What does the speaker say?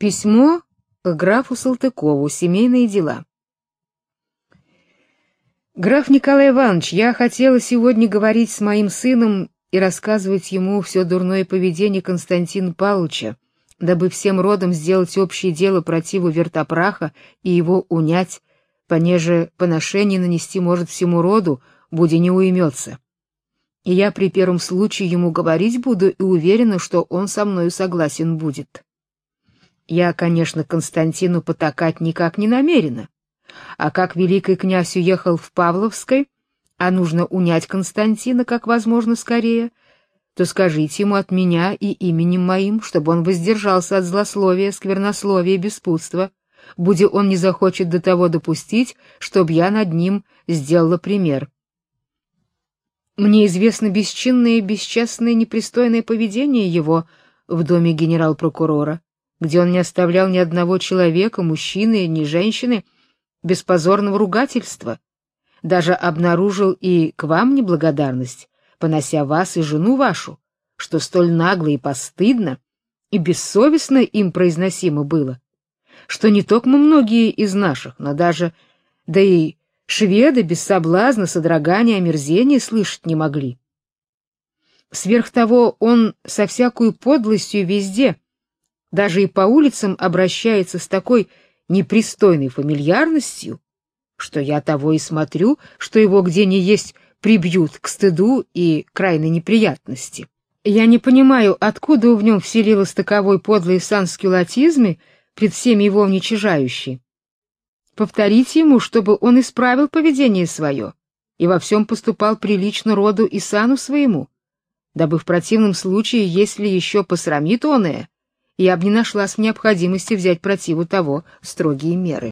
Письмо графу Салтыкову. Семейные дела. Граф Николай Иванович, я хотела сегодня говорить с моим сыном и рассказывать ему все дурное поведение Константина Павловича, дабы всем родом сделать общее дело противу вертопраха и его унять, понеже поношение нанести может всему роду, будь не уймется. И я при первом случае ему говорить буду и уверена, что он со мною согласен будет. Я, конечно, Константину потакать никак не намерена. А как великий князь уехал в Павловской, а нужно унять Константина как возможно скорее, то скажите ему от меня и именем моим, чтобы он воздержался от злословия, сквернословия беспутства, будь он не захочет до того допустить, чтобы я над ним сделала пример. Мне известно бесчинное, бесчестное, непристойное поведение его в доме генерал-прокурора где он не оставлял ни одного человека, мужчины, ни женщины, без позорного ругательства. Даже обнаружил и к вам неблагодарность, понося вас и жену вашу, что столь нагло и постыдно и бессовестно им произносимо было, что не только многие из наших, но даже, да и шведы без соблазна, содрогания, омерзения слышать не могли. Сверх того, он со всякой подлостью везде — даже и по улицам обращается с такой непристойной фамильярностью, что я того и смотрю, что его где ни есть прибьют к стыду и крайней неприятности. Я не понимаю, откуда в нем вселилось таковой подлый санскюлатизм пред всеми его уничижающий. Повторите ему, чтобы он исправил поведение свое и во всем поступал прилично роду и сану своему, дабы в противном случае, если еще посрамит оное, я бы не нашлась в необходимости взять противу того строгие меры.